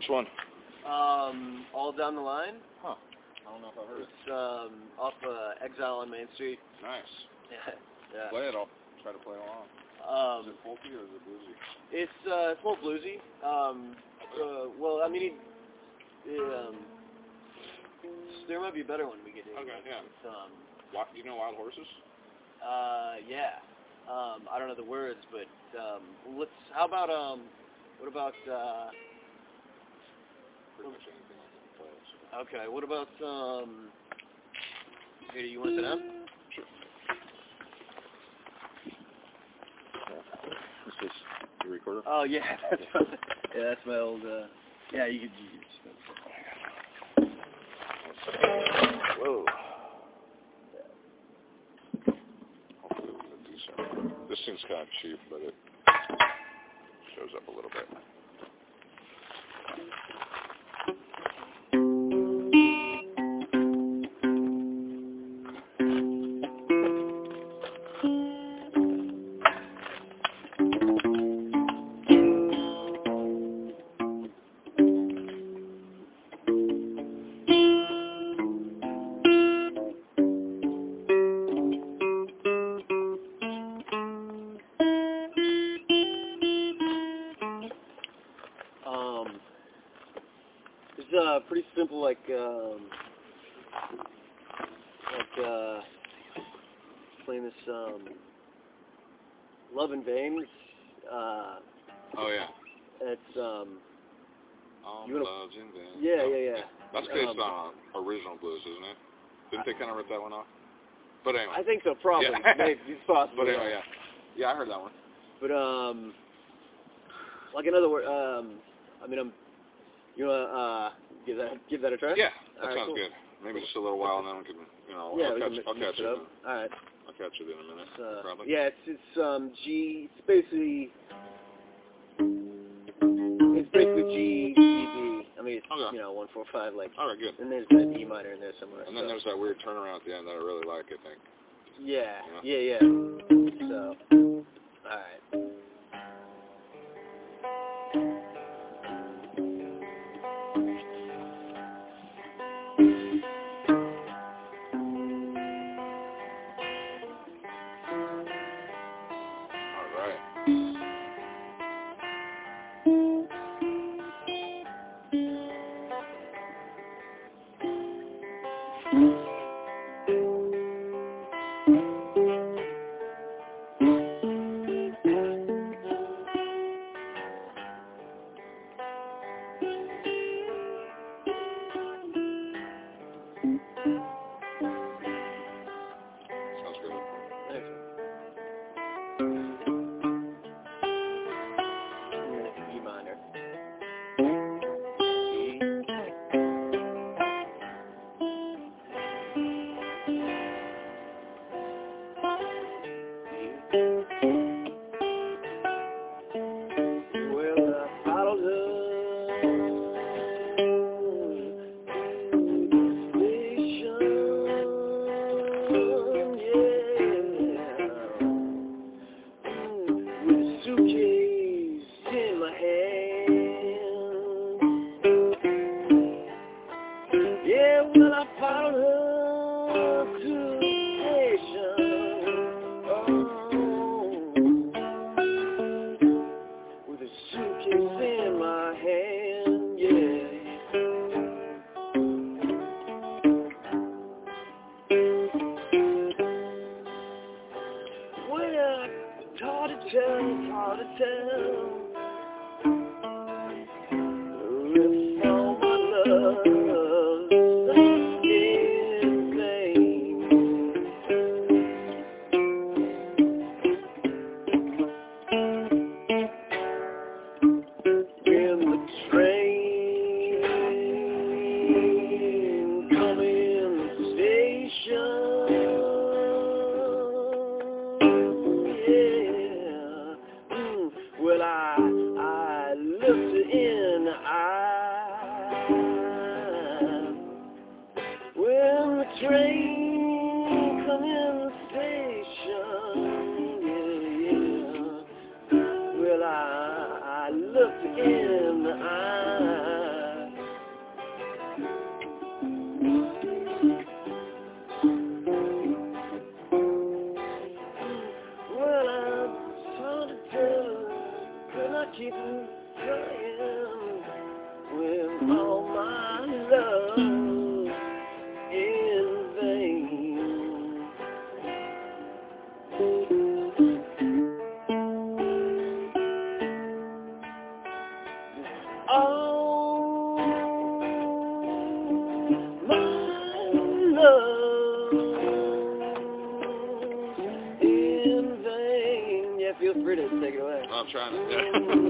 Which one? Um, all down the line. Huh. I don't know if I've heard it. It's um off uh, Exile on Main Street. Nice. Yeah. yeah. Play it. I'll try to play along. Um, is it folky or is it bluesy? It's uh, it's more bluesy. Um, uh, well, I mean, it, it, um, there might be a better one we could do. Okay, yeah. It's, um, Wild, you know Wild Horses? uh, yeah. Um, I don't know the words, but um, let's. How about um, what about uh, Pretty much anything I can play. So. okay? What about um? Here, do you want it down? Sure. This is the recorder? Oh yeah, that's yeah, that's my old. Uh, yeah, you could. You could Whoa. Hopefully we can do something. This seems kind of cheap, but it shows up a little bit. Simple, like um, like uh, playing this um, Love in Vain. Uh, Oh, yeah. it's um, You wanna- love's in vain. yeah, yeah, yeah. That's based Um, on uh, original blues, isn't it? Didn't they kind of rip that one off? But anyway. I think so, probably. Yeah. Maybe it's possible. but anyway, yeah. Yeah, I heard that one. But um, like another word. Um, I mean, I'm. You wanna uh give that give that a try? Yeah, that All right, sounds cool. good. Maybe just a little while, and then we can, you know, Yeah, I'll catch, can mi- I'll catch it it. All right. I'll catch it in a minute. It's, uh, probably. yeah, it's it's um G. It's basically it's basically G G D. I mean, it's Okay. you know one four five like, All right, good. and there's that E minor in there somewhere. And then so. there's that weird turnaround at the end that I really like. I think. yeah, Yeah. yeah, yeah. So, all right. Sounds hard to tell, it's hard to tell. love in vain. Yeah, feel free to take it away. I'm trying to.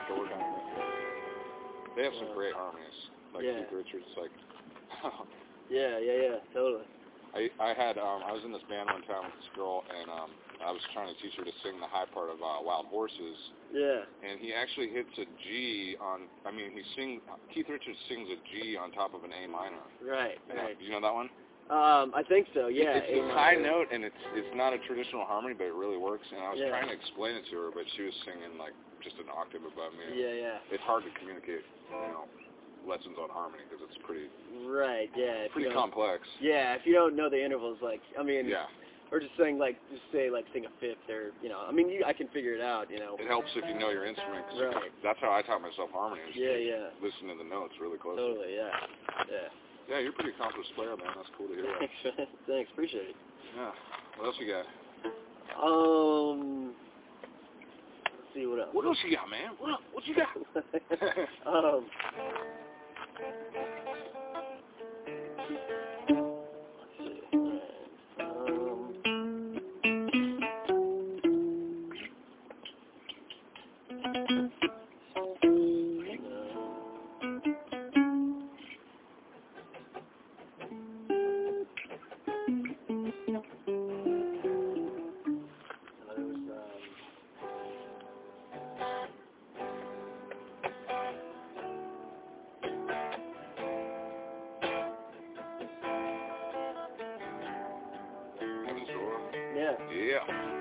I'd have to work on it. They have some great harmonies, like Yeah. Keith Richards. Like, Yeah, yeah, yeah, totally. I I had um I was in this band one time with this girl, and um I was trying to teach her to sing the high part of uh, Wild Horses, Yeah. and he actually hits a G on. I mean, he sings. Keith Richards sings a G on top of an A minor. Right, Yeah, right. You know that one? Um, I think so. Yeah. It's A a high minor. note, and it's it's not a traditional harmony, but it really works. And I was Yeah. trying to explain it to her, but she was singing like just an octave above me. Yeah, yeah. It's hard to communicate, you know, lessons on harmony because it's pretty Right. Yeah. Pretty complex. Yeah, if you don't know the intervals, like I mean, Yeah, or just saying like just say like sing a fifth or you know, I mean, you, I can figure it out, you know. it helps if you know your instrument. 'cause Right. That's how I taught myself harmony. Yeah, yeah. Listen to the notes really closely. Totally. Yeah. Yeah. Yeah, you're a pretty accomplished player, man. That's cool to hear. Thanks. Thanks. Appreciate it. Yeah. What else you got? Um. Let's see what else. What else you got, man? What what you got? um. Yeah. Yeah.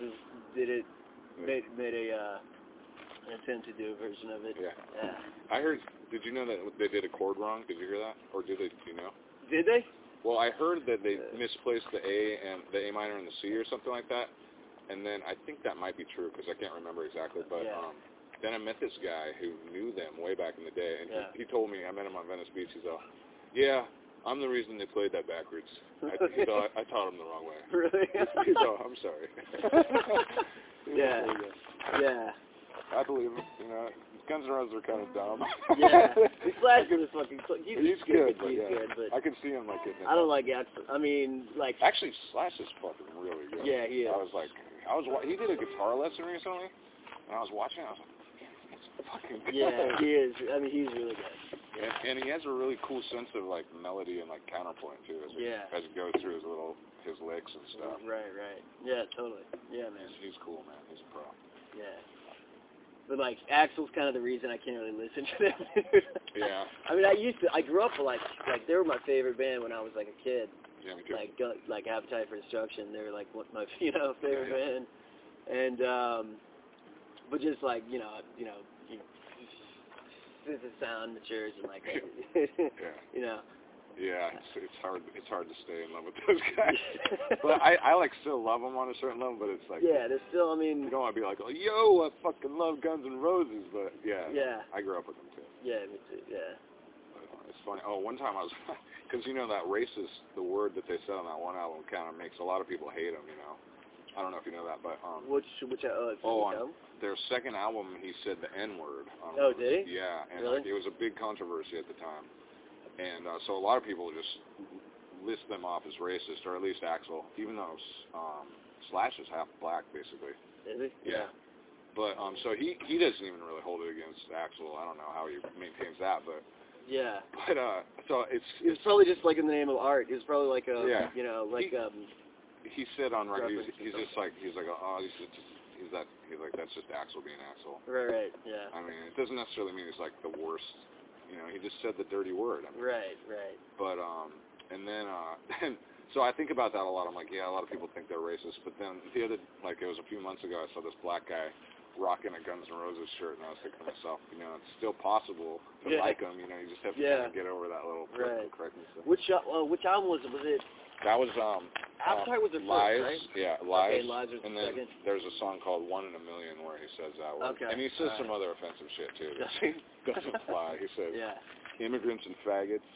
Guns did it. Made made a uh, an attempt to do a version of it. Yeah. Yeah. I heard. Did you know that they did a chord wrong? Did you hear that? Or did they? Do you know? Did they? Well, I heard that they misplaced the A and the A minor and the C or something like that. And then I think that might be true because I can't remember exactly. But Yeah. um, then I met this guy who knew them way back in the day, and Yeah. he, he told me I met him on Venice Beach. He's all, "Yeah, I'm the reason they played that backwards. I, I, I taught them the wrong way." Really? "I'm sorry." Yeah. yeah. I believe him. You know, Guns N' Roses are kind of dumb. Yeah. He's Slash is fucking. cl- He's, He's good, but He's yeah. good, but I can see him like getting. I don't like Axl. I mean, like. Actually, Slash is fucking really good. Yeah, he is. I was like, I was. wa- He did a guitar lesson recently, and I was watching. I was like, man, he's fucking good. Yeah, he is. I mean, he's really good. And, and he has a really cool sense of like melody and like counterpoint too, as he, Yeah. as he goes through his little his licks and stuff. Right, right. Yeah, totally. Yeah, man. He's, he's cool, man. He's a pro. Yeah. But like Axl's kind of the reason I can't really listen to them. Yeah. I mean, I used to. I grew up like like they were my favorite band when I was like a kid. Yeah, me too. Like like Appetite for Destruction. They were like what my you know favorite Yeah, yeah. band. And um, but just like you know you know since the sound matures and like Yeah. you know. Yeah, it's, it's hard. It's hard to stay in love with those guys. but I, I like still love them on a certain level. But it's like yeah, there's still. I mean, you don't want to be like, oh, yo, I fucking love Guns N' Roses. But yeah, yeah, I grew up with them too. yeah, me too. Yeah. But, uh, it's funny. Oh, one time I was, because you know that racist, the word that they said on that one album kind of makes a lot of people hate them. You know, I don't know if you know that, but um, Which which uh, Oh, you know? their second album, he said the N word. Um, Oh, did he? Yeah, and Really? like, it was a big controversy at the time, and uh, so a lot of people just list them off as racist, or at least Axl, even though um, Slash is half black, basically. Is he? Yeah. But um, so he he doesn't even really hold it against Axl. I don't know how he maintains that, but Yeah. but uh, so it's it's, was probably just like in the name of art. It's probably like a, Yeah. you know, like He- um, he said on right, he's, he's just like he's like oh he's just he's that he's like that's just Axl being Axl. right, right, yeah, I mean, it doesn't necessarily mean he's like the worst. You know, he just said the dirty word. I mean, right, right. But um, and then uh, then so I think about that a lot. I'm like, yeah, a lot of people think they're racist. But then the other, like it was a few months ago, I saw this black guy rocking a Guns N' Roses shirt, and I was thinking to myself, you know, it's still possible to Yeah. like them. You know, you just have to Yeah. kind of get over that little Right. correctness. thing. Which uh, which album was it? Was it That was um, Appetite? was it first, right? Yeah, lies. Okay, lies. Lies was and the then second. there's a song called One in a Million where he says that word. Okay, And he says all some other offensive shit too. He? Doesn't fly. He says Yeah. immigrants and faggots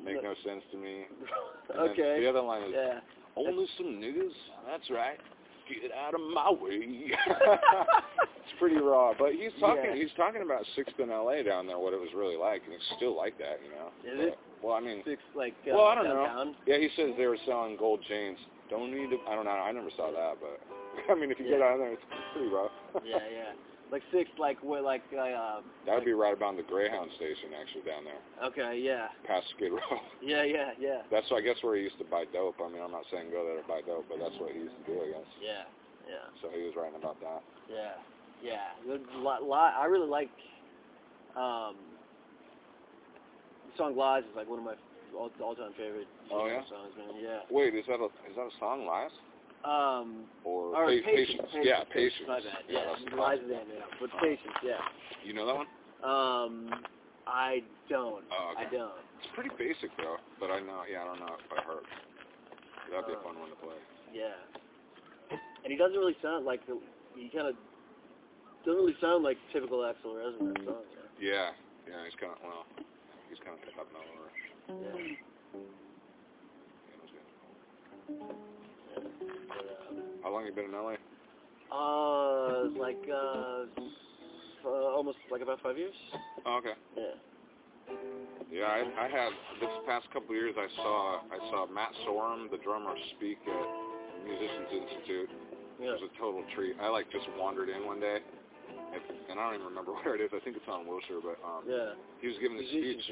make no sense to me. And okay. The other line is Yeah. Only some niggas. That's right. Get out of my way. it's pretty raw, but he's talking. Yeah. He's talking about Sixth in L.A. down there, what it was really like, and it's still like that, you know. Is it? Well, I mean, Six like uh, Well, I don't know. yeah, he says they were selling gold chains. Don't need to. I don't know. I never saw that, but I mean, if you get Yeah. out there, it's pretty rough. yeah, yeah. Like six, like what, like uh. that would be right about the Greyhound station, actually, down there, Okay, yeah, past Skid Row. yeah, yeah, yeah, That's, I guess, where he used to buy dope. I mean, I'm not saying go there to buy dope, but that's what he used to do, I guess. yeah, yeah, So he was writing about that. yeah, yeah. The li- li- I really like um. The song "Lies" is like one of my all all-time favorite Oh, yeah? songs, man. Yeah. Wait, is that a is that a song, Lies? Um. Or, Or Pa- patience, patience. Yeah, patience. patience. My bad. Yeah, Yeah, Lies is the name, yeah. But patience, yeah. You know that one? Um, I don't. Oh, okay. I don't. It's pretty basic though, but I know. Yeah, I don't know if I heard. That'd be a fun one to play. Yeah. And he doesn't really sound like the. He kind of doesn't really sound like typical Axl Rose in that song. Yeah, yeah. He's kind of well. He's kind of hip hop mellower. Yeah. yeah. Yeah, it was good. yeah. But, uh, How long you been in LA? uh, like uh, f- uh, almost like about five years. Oh, okay. Yeah. Yeah, I, I had this past couple of years. I saw I saw Matt Sorum, the drummer, speak at Musicians Institute. It was a total treat. I like just wandered in one day, if, and I don't even remember where it is. I think it's on Wilshire, but um, Yeah. he was giving a speech.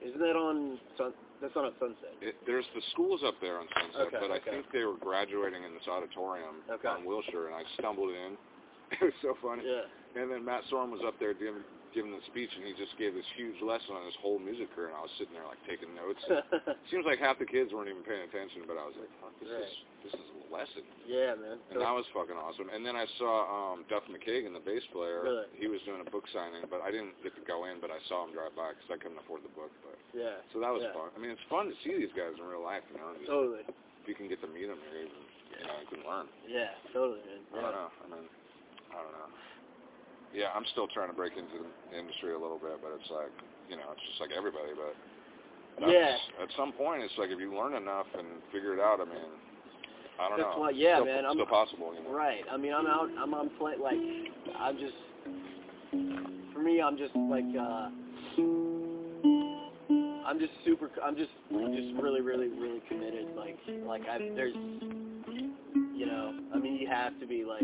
Isn't that on Sun? That's not on Sunset. It, there's the schools up there on Sunset, Okay, but I think they were graduating in this auditorium Okay. on Wilshire, and I stumbled in. It was so funny. Yeah. And then Matt Sorum was up there giving giving the speech, and he just gave this huge lesson on his whole music career, and I was sitting there like taking notes. Seems like half the kids weren't even paying attention, but I was like, Fuck, this Right. is this is lesson, yeah, man. and that was fucking awesome. And then I saw um Duff McKagan, the bass player. Really? He was doing a book signing, but I didn't get to go in, but I saw him drive by because I couldn't afford the book. But yeah. so that was Yeah. fun. I mean, it's fun to see these guys in real life, you know. Just, Totally. if you can get to meet them, you're even, you know, you can learn. Yeah. Totally, man. I don't know. I mean, I don't know. Yeah, I'm still trying to break into the industry a little bit, but it's like, you know, it's just like everybody. But that's, Yeah. at some point, it's like if you learn enough and figure it out, I mean, I don't That's know. why- yeah, still, man, I'm- Still possible, know. Right. I mean, I'm out. I'm on play. Like, I'm just. For me, I'm just like. uh I'm just super. I'm just. I'm just really, really, really committed. Like, like I. There's. You know. I mean, you have to be like.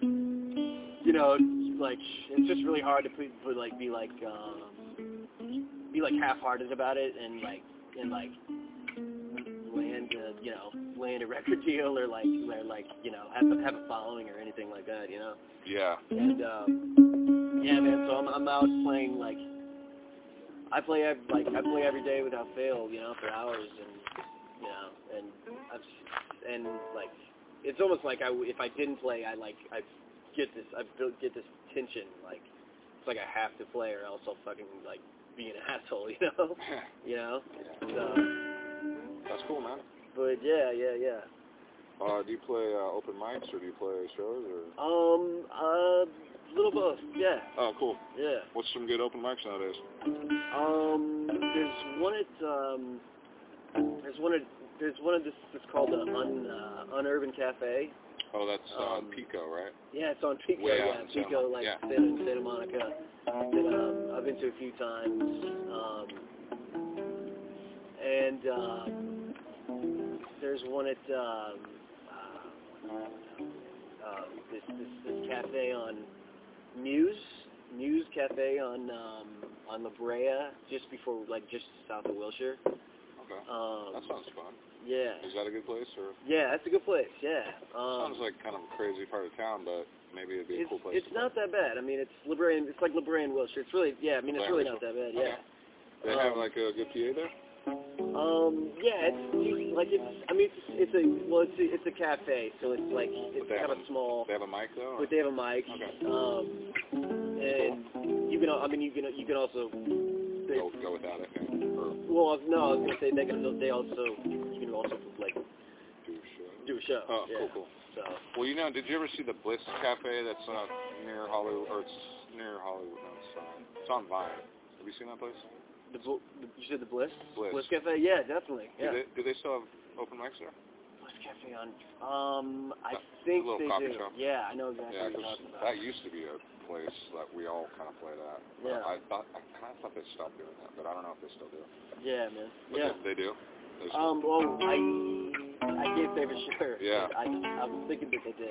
You know, like it's just really hard to put, put like be like. Um, be like half-hearted about it and like and like a you know land a record deal or like or like you know have a, have a following or anything like that you know Yeah. and um yeah man so I'm I'm out playing like I play ev- like I play every day without fail you know for hours and you know and I've and like it's almost like I if I didn't play I like I get this I get this tension like it's like I have to play or else I'll fucking like be an asshole you know you know so That's cool, man. But yeah yeah yeah Uh, do you play uh, open mics or do you play shows or? Um, uh, little both. Yeah, Oh, cool. yeah. What's some good open mics nowadays? Um, there's one at um, there's one at there's one at this. It's called the Un uh, Unurban Cafe. Oh, that's uh, Um, Pico, right? Yeah, it's on Pico. Way yeah, Pico, like yeah. Santa, Santa Monica. That um, I've been to a few times. Um, and um, there's one at um, uh, uh, this, this this cafe on Muse Muse Cafe on um, on La Brea, just before like just south of Wilshire. Okay. Um, That sounds fun. yeah, Is that a good place or? yeah, that's a good place. Yeah. Um, Sounds like kind of a crazy part of town, but maybe it'd be a cool place. it's not that bad. I mean, it's La Brea. It's like La Brea and Wilshire. It's really yeah. I mean, it's really not that bad. Okay. Yeah. They have um, like a good PA there. Um, yeah, it's like it's. I mean, it's, it's a well, it's a, it's a cafe, so it's like it's kind of a- small, They have a mic though. or- but they have a mic. Okay. Um, and you can. I mean, you can. You can also. They, Go go without it. Or well, no, I was gonna say they can. They also. You can also like do a show. do a show. Oh, yeah. cool, cool. So. Well, you know, did you ever see the Bliss Cafe that's uh, near Hollywood, or it's near Hollywood? No, it's, uh, it's on Vine. Have you seen that place? The, Bl- you said the Bliss? Bliss. Cafe? Yeah, definitely. Do Yeah. they do they still have open mics there? Bliss Cafe on. Um, I Uh, think little they do. shop. Yeah, I know exactly Yeah, what you're talking about. that used to be a place that we all kind of played at. Yeah. I thought I kind of thought they stopped doing that, but I don't know if they still do. Yeah, man. But Yeah. They, they do. They Um, well, I I can't say for sure. Yeah. I I was thinking that they did.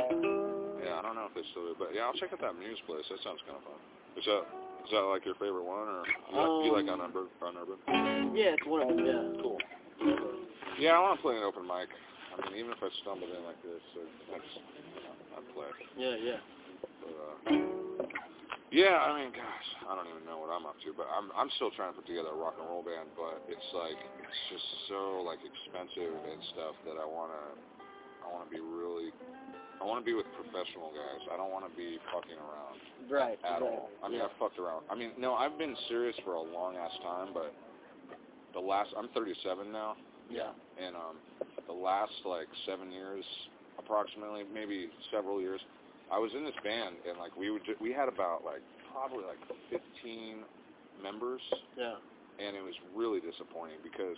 yeah, I don't know if they still do, but yeah, I'll check out that Muse place. That sounds kind of fun. What's that is that like your favorite one, or you, like, you like Um, unurban? unurban? Yeah, it's one of them. Yeah. Cool. Yeah, I want to play an open mic. I mean, even if I stumbled in like this, I'd play. Yeah, yeah. But, uh, yeah, I mean, gosh, I don't even know what I'm up to, but I'm I'm still trying to put together a rock and roll band, but it's like it's just so like expensive and stuff that I wanna I wanna be really I wanna be with professional guys. I don't wanna be fucking around Right. at right. all. I mean, yeah. I've fucked around. I mean, no, I've been serious for a long ass time, but the last I'm 37 now, yeah. and um, the last like seven years, approximately, maybe several years, I was in this band, and like we would ju- we had about like probably like 15 members, Yeah. and it was really disappointing because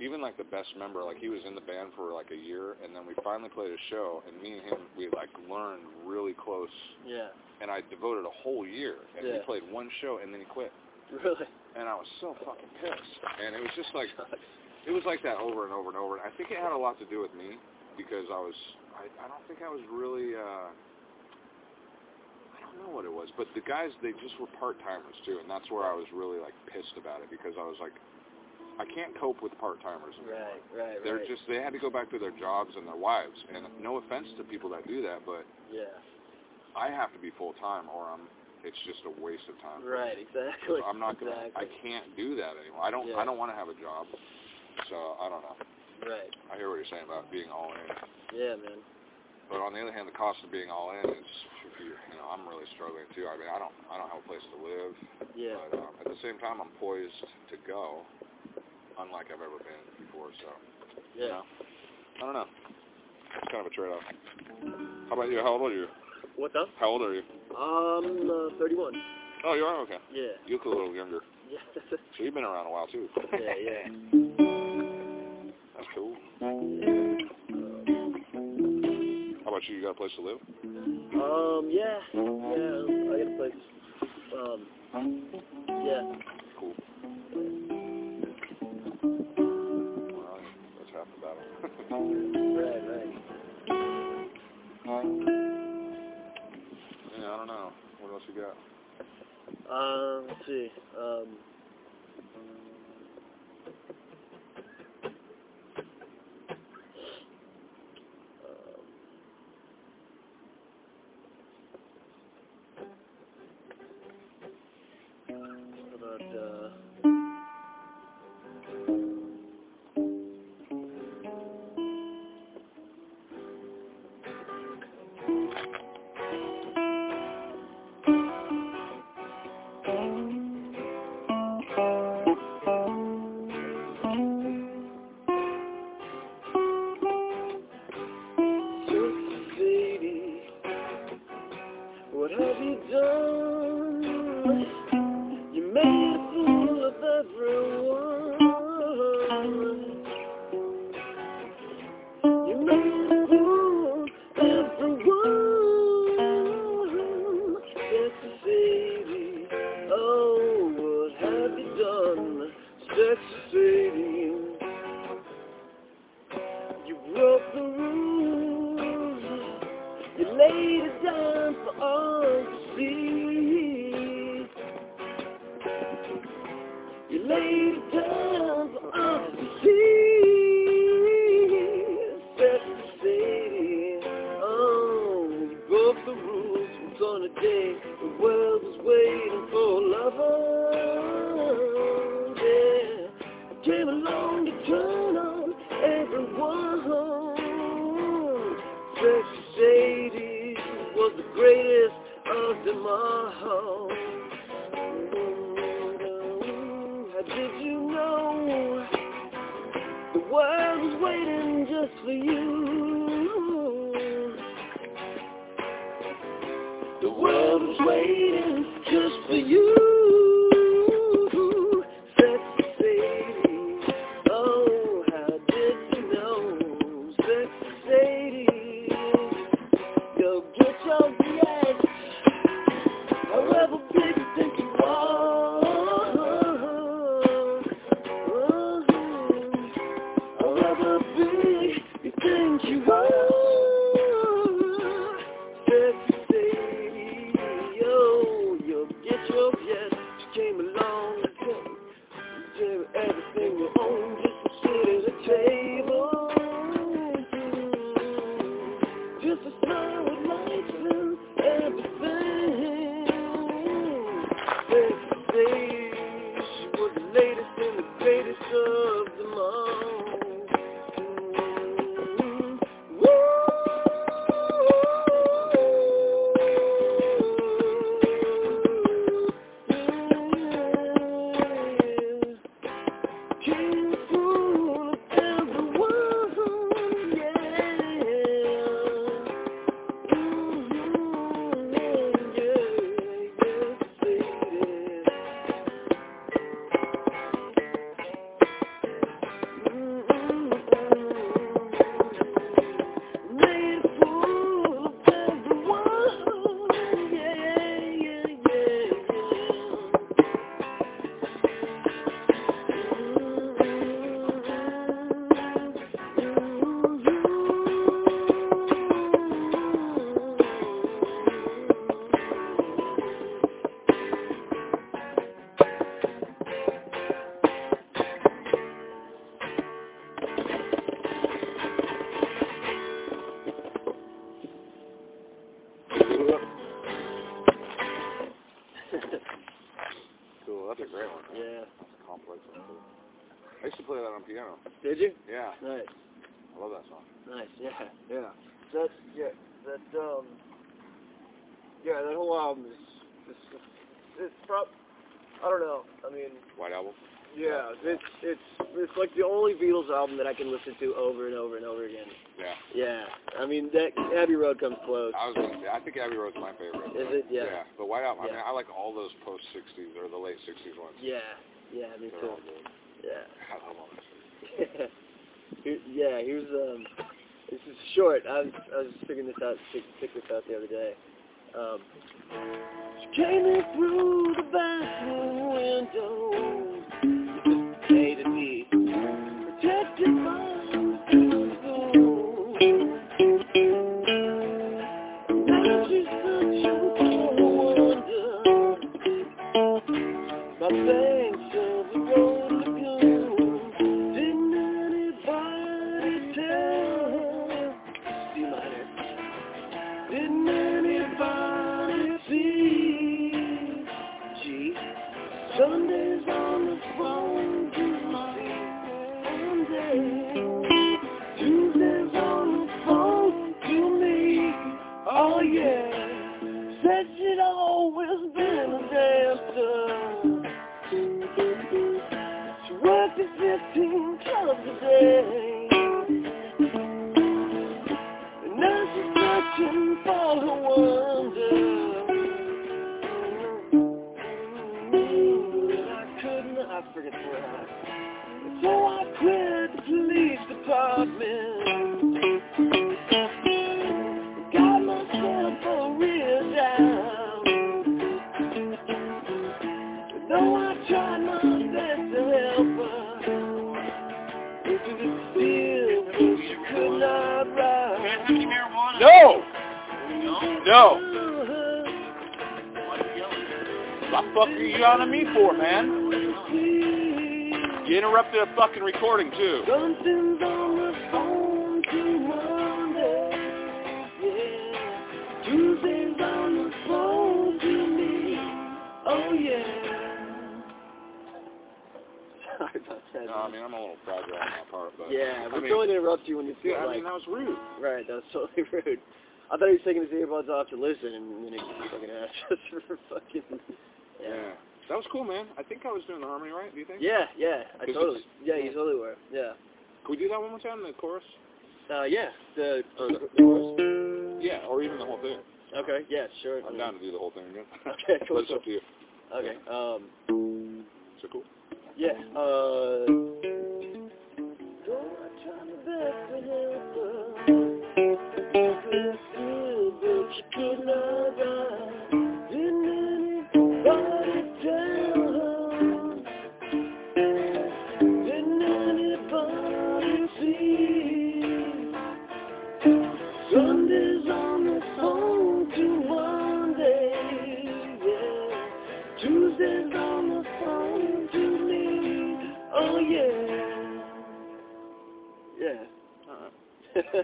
even like the best member, like he was in the band for like a year, and then we finally played a show, and me and him we like learned really close, Yeah. and I devoted a whole year, and Yeah. played one show, and then he quit, Really. and I was so fucking pissed, and it was just like it was like that over and over and over. And I think it had a lot to do with me because I was I, I don't think I was really uh I don't know what it was, but the guys they just were part timers too, and that's where I was really like pissed about it because I was like I can't cope with part timers. Right. Right. They're just they had to go back to their jobs and their wives. And no offense to people that do that, but Yeah. I have to be full time or I'm it's just a waste of time. Right. Exactly. I'm not gonna I can't do that anymore. I don't Yeah. I don't want to have a job. So I don't know. Right. I hear what you're saying about being all in, Yeah, man. but on the other hand, the cost of being all in is—you you know, I'm really struggling too. I mean, I don't, I don't have a place to live, Yeah. but um, at the same time, I'm poised to go, unlike I've ever been before. So, you Yeah. know, I don't know. It's kind of a trade-off. How about you? How old are you? What's up? How old are you? Um, uh, 31. Oh, you are okay. Yeah. You look a little younger. Yeah. So you've been around a while too. yeah. Yeah. That's cool. How about you? You got a place to live? Um, yeah, yeah, I got a place. Um, yeah, Um, let's see. Um, You interrupted a fucking recording, too. Something's on the phone to Monday. Yeah. Tuesday's on the phone to me. Oh yeah. Sorry about that. No, I mean, I'm a little fragile on that part, but... yeah, I we're mean, totally interrupt you when you feel Yeah, I mean, that was rude. right. That was totally rude. I thought he was taking his earbuds off to listen, and then he fucking asked us for fucking. Yeah. Yeah. That was cool, man. I think I was doing the harmony right, do you think? Yeah, yeah, I totally. it's- Yeah, you totally were. Yeah. Can we do that one more time, the chorus? Uh, yeah. The, Or the, the- chorus? Yeah, or even the whole thing. Okay. Yeah. Sure. I'm down to do the whole thing again. Okay, cool, But it's cool. up to you. Okay. Um. So cool. Yeah. Uh.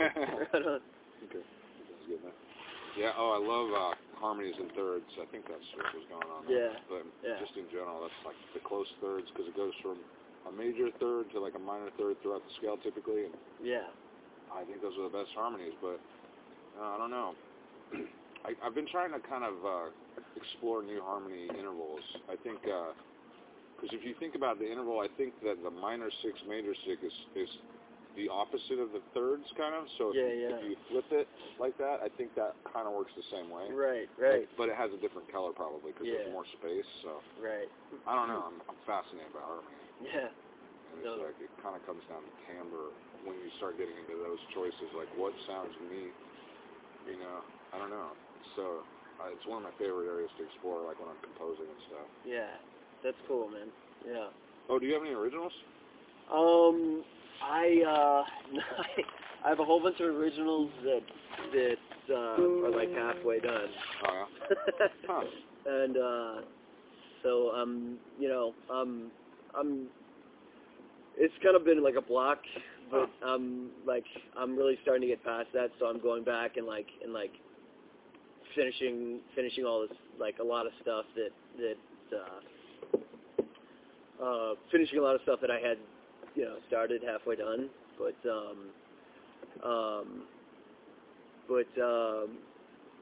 Right on. Okay. That's good, man. Yeah, oh, I love uh, harmonies and thirds. I think that's what was going on. there. Yeah, But yeah. just in general, that's like the close thirds because it goes from a major third to like a minor third throughout the scale typically. And Yeah. I think those are the best harmonies, but uh, I don't know. I, I've been trying to kind of uh, explore new harmony intervals. I think because if you think about the interval, I think that the minor six, major six is, is the opposite of the thirds, kind of. So if, Yeah, you, yeah. if you flip it like that, I think that kind of works the same way. Right, right, But, but it has a different color probably because Yeah. there's more space. So right. I don't know. I'm, I'm fascinated by harmony. Yeah. And it's No. like it kind of comes down to timbre when you start getting into those choices. Like what sounds neat, you know? I don't know. So uh, it's one of my favorite areas to explore, like when I'm composing and stuff. Yeah. That's cool, man. Yeah. Oh, do you have any originals? Um, I uh, I have a whole bunch of originals that that uh, are like halfway done. Yeah. Huh. and uh, so um, you know, um, I'm. It's kind of been like a block, but um, like I'm really starting to get past that. So I'm going back and like and like finishing finishing all this like a lot of stuff that that uh, uh, finishing a lot of stuff that I had you know started halfway done, but um, um, but um,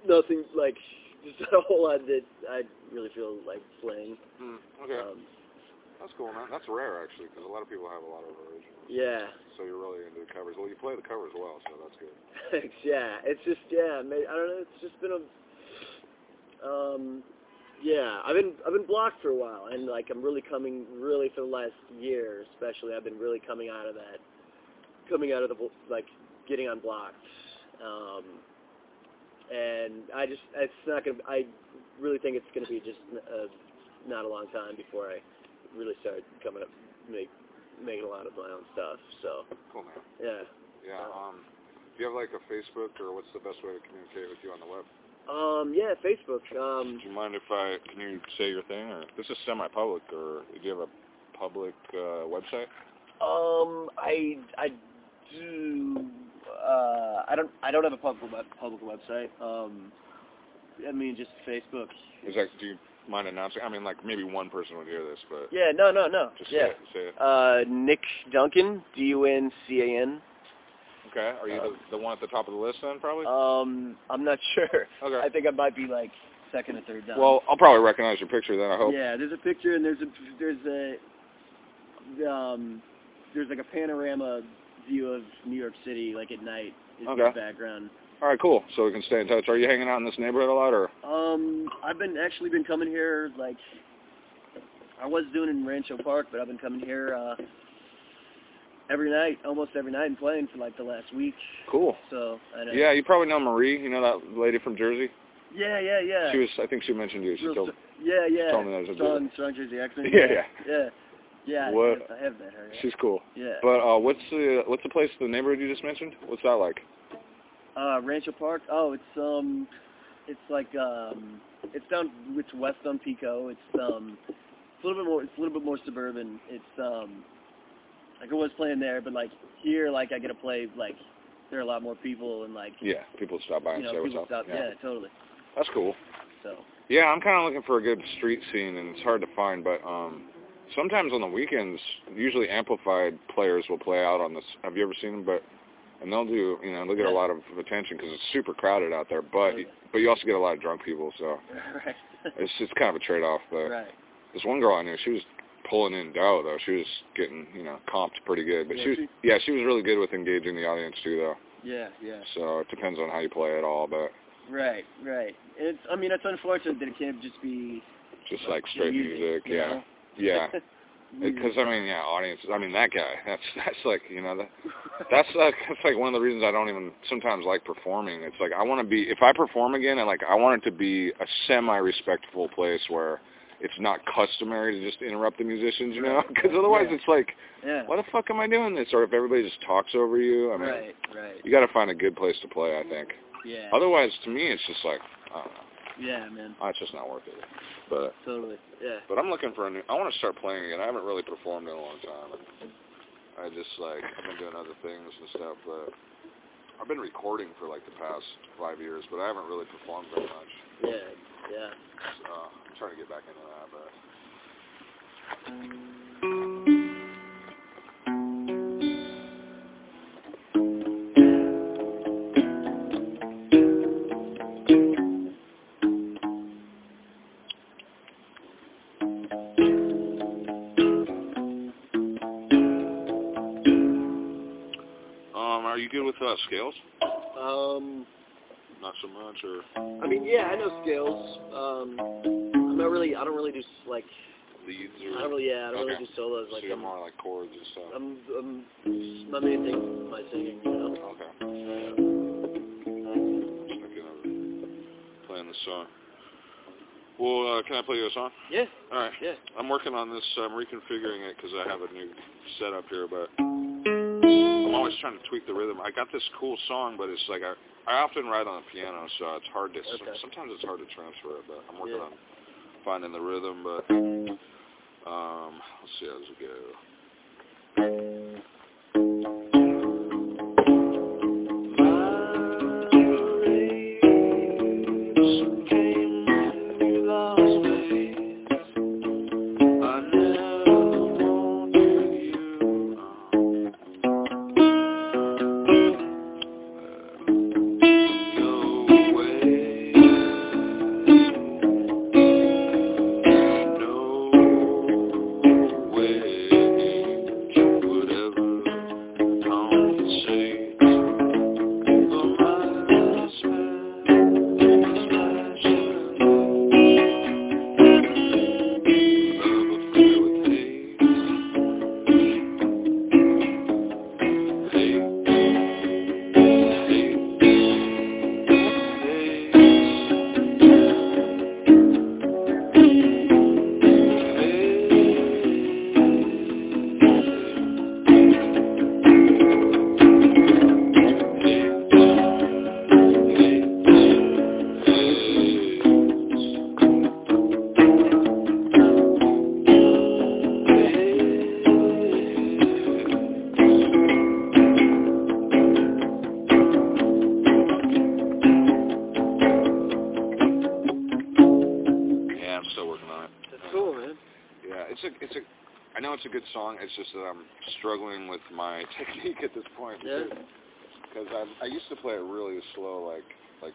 nothing like just not a whole lot that I really feel like playing. Hmm. Okay. Um, That's cool, man. That's rare actually, because a lot of people have a lot of originals. yeah, So you're really into the covers. Well, you play the covers well, so that's good. thanks. Yeah, it's just yeah, I don't know. It's just been a um, yeah. I've been I've been blocked for a while, and like I'm really coming really for the last year, especially. I've been really coming out of that, coming out of the like getting unblocked. Um, and I just it's not gonna. I really think it's gonna be just uh, not a long time before I really start coming up make making a lot of my own stuff. So Cool, man. yeah. Yeah. Um, do you have like a Facebook, or what's the best way to communicate with you on the web? Um, yeah, Facebook. Um, Do you mind if I can you say your thing, or this is semi-public, or do you have a public uh, website? um, I I do. Uh, I don't. I don't have a public web, public website. Um, I mean, just Facebook. Is that do you mind announcing? I mean, like maybe one person would hear this, but Yeah. No. No. No. just yeah. say it. Say it. Uh, Nick Duncan. D U N C A N. Okay. Are you the, the one at the top of the list then, probably? Um, I'm not sure. okay. I think I might be like second or third down. well, I'll probably recognize your picture then. I hope. Yeah, there's a picture and there's a there's a um there's like a panorama view of New York City like at night is Okay. the background. All right, cool. So we can stay in touch. Are you hanging out in this neighborhood a lot, or? Um, I've been actually been coming here like I was doing in Rancho Park, but I've been coming here uh every night, almost every night, and playing for like the last week. Cool. So I know. Yeah, you probably know Marie. You know that lady from Jersey. yeah, yeah, yeah. She was. I think she mentioned you. She Real told. st- yeah, yeah. told me that was a strong, strong Jersey accent. Yeah, yeah. yeah, yeah. I have, I have met her. Yeah. She's cool. yeah. But uh, what's the what's the place, the neighborhood you just mentioned? What's that like? Uh, Rancho Park. Oh, it's um, it's like um, it's down, it's west on Pico. It's um, it's a little bit more, it's a little bit more suburban. It's um, like I was playing there, but like here, like I get to play like there are a lot more people and like Yeah, people stop by you and know say what's up. yeah. Yeah, totally. That's cool. So Yeah, I'm kind of looking for a good street scene, and it's hard to find. But um, sometimes on the weekends, usually amplified players will play out on this. Have you ever seen them? But and they'll do, you know, they'll get a lot of attention because it's super crowded out there. But but you also get a lot of drunk people, so right. it's it's kind of a trade-off. But right. this one girl I knew, she was pulling in dough though. She was getting, you know, comped pretty good. But Yeah, she was, she- yeah, she was really good with engaging the audience too, though. Yeah, yeah. So it depends on how you play it all, but Right, right. It's I mean it's unfortunate that it can't just be just like straight music, you yeah, know? yeah. Because I mean, yeah, audiences. I mean, that guy. That's that's like you know that that's like that's like one of the reasons I don't even sometimes like performing. It's like I want to be if I perform again, and like I want it to be a semi-respectful place where it's not customary to just interrupt the musicians, you know? Because right, otherwise, yeah. it's like, yeah. why the fuck am I doing this? Or if everybody just talks over you, I mean, right, right. you got to find a good place to play. I think. Yeah. Otherwise, to me, it's just like I don't know. yeah, man. Oh, it's just not worth it. But Totally. Yeah. but I'm looking for a new. I want to start playing again. I haven't really performed in a long time. I just like I've been doing other things and stuff, but I've been recording for like the past five years, but I haven't really performed very much. Yeah. Yeah. So I'm trying to get back into that, but um, are you good with uh, scales? Um Not so much, or I mean yeah, I know scales. Um I'm not really I don't really do like leads, I don't really yeah, I don't Okay. really do solos so like you're I'm more like chords and stuff? I'm I'm my main thing is my singing, you know. Okay. Just thinking of playing the song. Well, uh, can I play you a song? Yeah, All right. yeah. I'm working on this. I'm reconfiguring it because I have a new setup here, but always trying to tweak the rhythm. I got this cool song, but it's like I I often write on the piano, so it's hard to. Okay. Sometimes it's hard to transfer it, but I'm working Yeah. on finding the rhythm. But um, let's see how this will go. Really slow, like like.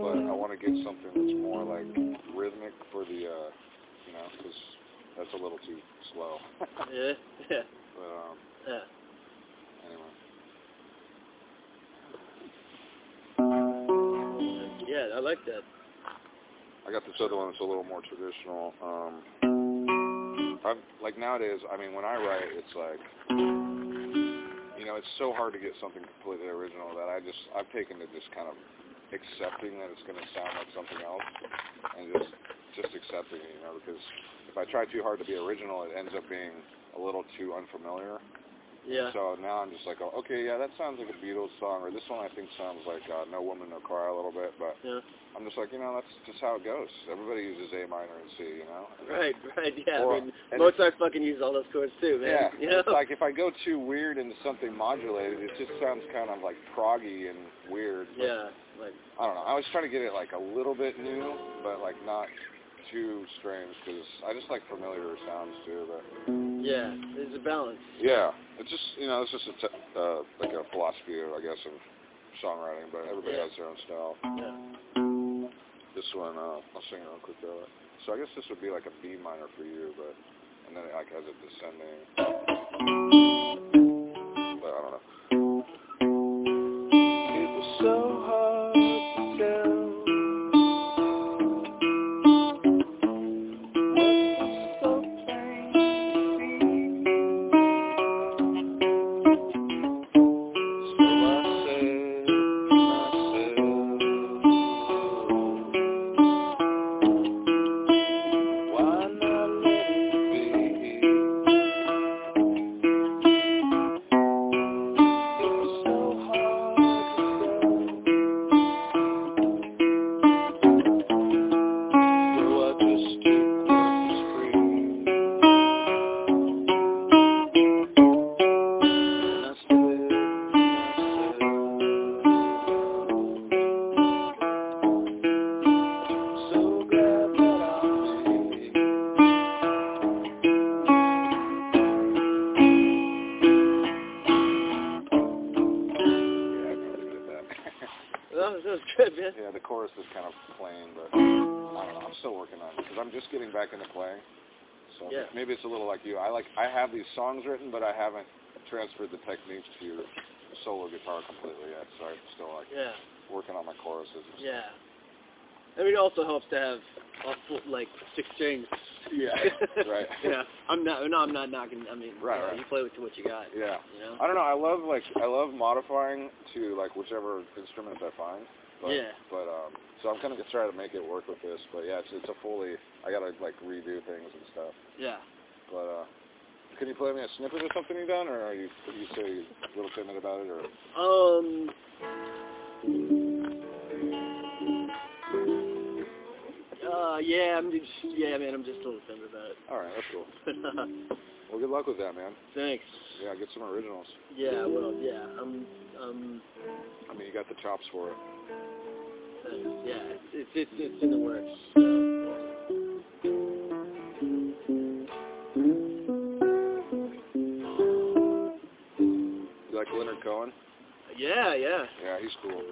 But I want to get something that's more like rhythmic for the, uh, you know, because that's a little too slow. Yeah, yeah, but um, yeah. anyway. Yeah, I like that. I got this other one that's a little more traditional. Um, I'm like nowadays. I mean, when I write, it's like, it's so hard to get something completely original that I just I've taken to just kind of accepting that it's going to sound like something else, and just just accepting it, you know, because if I try too hard to be original, it ends up being a little too unfamiliar. Yeah. So now I'm just like, oh, okay, yeah, that sounds like a Beatles song, or this one I think sounds like uh, No Woman No Cry a little bit, but Yeah. I'm just like, you know, that's just how it goes. Everybody uses A minor and C, you know. Right, right, yeah. Or- I mean, Mozart fucking used all those chords too, man. Yeah, You know? it's like if I go too weird into something modulated, it just sounds kind of like proggy and weird. but yeah, like I don't know. I was trying to get it like a little bit new, but like not too strange because I just like familiar sounds too. But yeah, there's a balance. yeah, it's just you know it's just a t- uh, like a philosophy, I guess, of songwriting. But everybody Yeah. has their own style. Yeah. This one, uh, I'll sing it real quick though. So I guess this would be like a B minor for you, but and then it like has a descending. But I don't know. Maybe it's a little like you. I like I have these songs written, but I haven't transferred the techniques to your solo guitar completely yet. So I'm still like Yeah, working on my choruses. And yeah. I mean, it also helps to have a full, like six strings. Yeah, right. yeah, I'm not. No, I'm not knocking. I mean, Right, you, know, right. you play with what you got. Yeah. You know. I don't know. I love like I love modifying to like whichever instrument I find. But, Yeah. But um, so I'm kind of gonna try to make it work with this. But yeah, it's it's a fully. I gotta like redo things and stuff. Yeah. But uh, can you play me a snippet of something you done, or are you you say a little timid about it, or Um. Uh, yeah, I'm just, yeah, man, I'm just a little timid about it. all right, that's cool. Well, good luck with that, man. Thanks. Yeah, get some originals. Yeah, well, yeah, I'm, um, I mean, you got the chops for it. thanks. yeah, it's, it's, it's, it's in the works. So. You like Leonard Cohen? Yeah, yeah. Yeah, he's cool.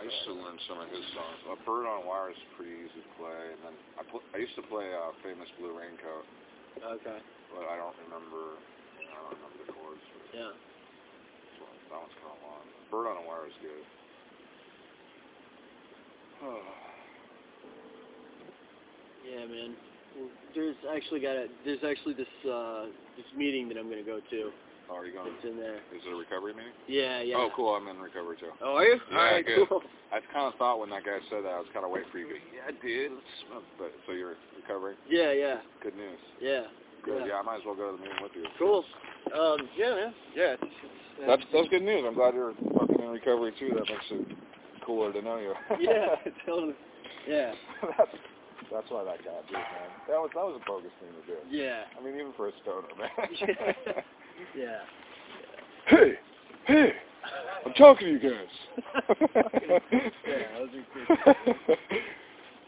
I used to learn some of his songs. Uh, Bird on Wire is pretty easy to play, and then I pl- I used to play uh, Famous Blue Raincoat, Okay. but I don't remember I don't remember the chords. Yeah. so that one's kind of long. Bird on a Wire is good. Yeah, man. Well, there's actually got a, there's actually this, uh, this meeting that I'm gonna go to. Oh, are you going? It's in there. Is it a recovery meeting? Yeah, yeah. Oh, cool. I'm in recovery too. Oh, are you? Yeah, All right, good. cool. I kind of thought when that guy said that, I was kind of waiting for you to go, yeah, dude. But so you're recovering. Yeah, yeah, Good news. yeah. Good. Yeah. Yeah, I might as well go to the meeting with you. Cool. Um, yeah, man. Yeah. It's, it's, That's that's good news. I'm glad you're fucking in recovery too. That makes it cooler to know you. yeah, totally. Yeah, that's that's why that got you, man. That was that was a bogus thing to do. yeah, I mean, even for a stoner, man. yeah. hey, hey, I'm talking to you guys. yeah, those are good.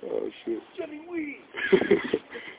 oh shit. Jimmy Wee.